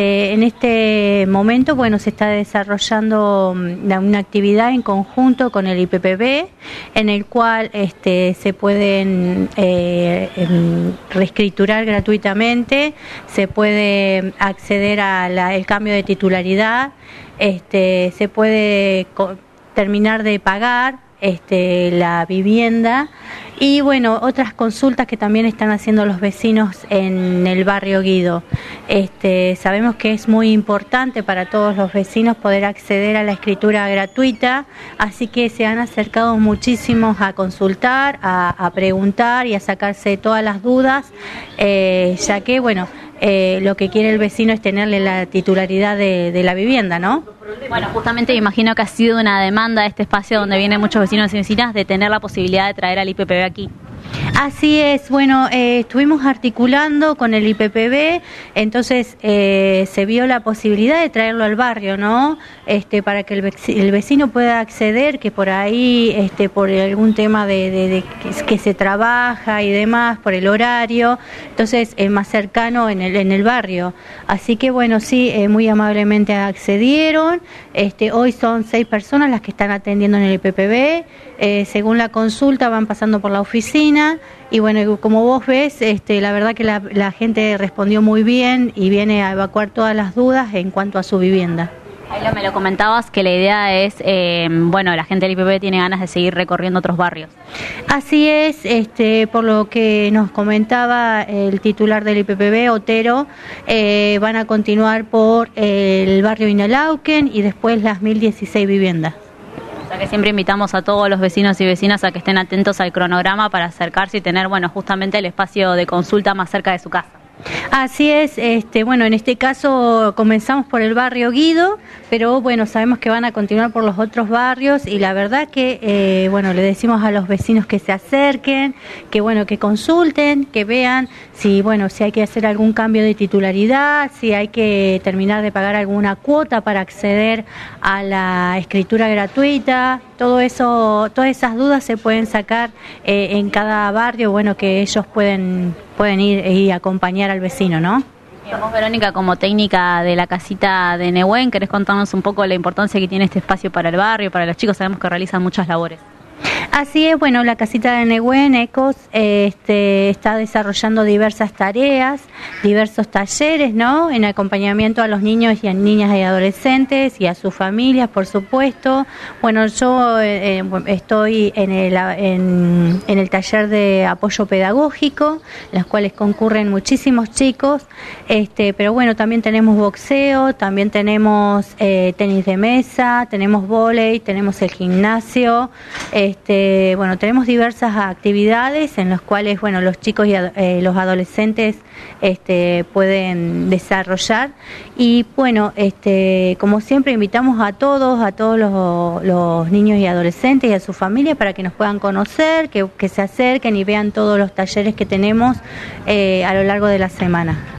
este, en este momento, bueno, se está desarrollando mm, una actividad en conjunto con el IPPB, en el cual este, se pueden eh, em, reescriturar gratuitamente, se puede acceder al cambio de titularidad, este, se puede terminar de pagar este, la vivienda y bueno, otras consultas que también están haciendo los vecinos en el barrio Guido. Este, sabemos que es muy importante para todos los vecinos poder acceder a la escritura gratuita, así que se han acercado muchísimos a consultar, a, preguntar y a sacarse todas las dudas, eh, ya que bueno, eh, lo que quiere el vecino es tenerle la titularidad de, la vivienda, ¿no? Bueno, justamente imagino que ha sido una demanda de este espacio donde vienen muchos vecinos y vecinas de tener la posibilidad de traer al IPPB aquí. Así es, bueno, eh, estuvimos articulando con el IPPB, entonces eh, se vio la posibilidad de traerlo al barrio, ¿no? Este, para que el vecino pueda acceder, que por ahí, este, por algún tema de, que, se trabaja y demás, por el horario, entonces es más cercano en el, en el barrio. Así que bueno, sí, eh, muy amablemente accedieron. Este, hoy son seis personas las que están atendiendo en el IPPB. según la consulta van pasando por la oficina y bueno, como vos ves, este, la verdad que la, gente respondió muy bien y viene a evacuar todas las dudas en cuanto a su vivienda. Ahí me lo comentabas que la idea es, eh, bueno, la gente del IPP tiene ganas de seguir recorriendo otros barrios. Así es, este, por lo que nos comentaba el titular del IPPB, Otero, eh, van a continuar por el barrio Inalauquen y después las 1016 viviendas que siempre invitamos a todos los vecinos y vecinas a que estén atentos al cronograma para acercarse y tener, bueno, justamente el espacio de consulta más cerca de su casa. Así es, este, bueno, en este caso comenzamos por el barrio Guido, pero bueno, sabemos que van a continuar por los otros barrios y la verdad que, eh, bueno, le decimos a los vecinos que se acerquen, que bueno, que consulten, que vean si, bueno, si hay que hacer algún cambio de titularidad, si hay que terminar de pagar alguna cuota para acceder a la escritura gratuita, todo eso, todas esas dudas se pueden sacar eh, en cada barrio, bueno, que ellos pueden pueden ir y acompañar al vecino, ¿no? Vamos, Verónica, como técnica de la casita de Nehuen, ¿querés contarnos un poco la importancia que tiene este espacio para el barrio, para los chicos? Sabemos que realizan muchas labores. Así es, bueno, la casita de Nehuen, Ecos, este, está desarrollando diversas tareas, diversos talleres, ¿no? En acompañamiento a los niños y a niñas y adolescentes y a sus familias, por supuesto. Bueno, yo eh, eh, estoy en el, en, el taller de apoyo pedagógico, en los cuales concurren muchísimos chicos, este, pero bueno, también tenemos boxeo, también tenemos eh, tenis de mesa, tenemos volei, tenemos el gimnasio, este, bueno, tenemos diversas actividades en las cuales, bueno, los chicos y eh, los adolescentes este, pueden desarrollar y bueno, este, como siempre invitamos a todos, a todos los, niños y adolescentes y a su familia para que nos puedan conocer, que, se acerquen y vean todos los talleres que tenemos eh, a lo largo de la semana.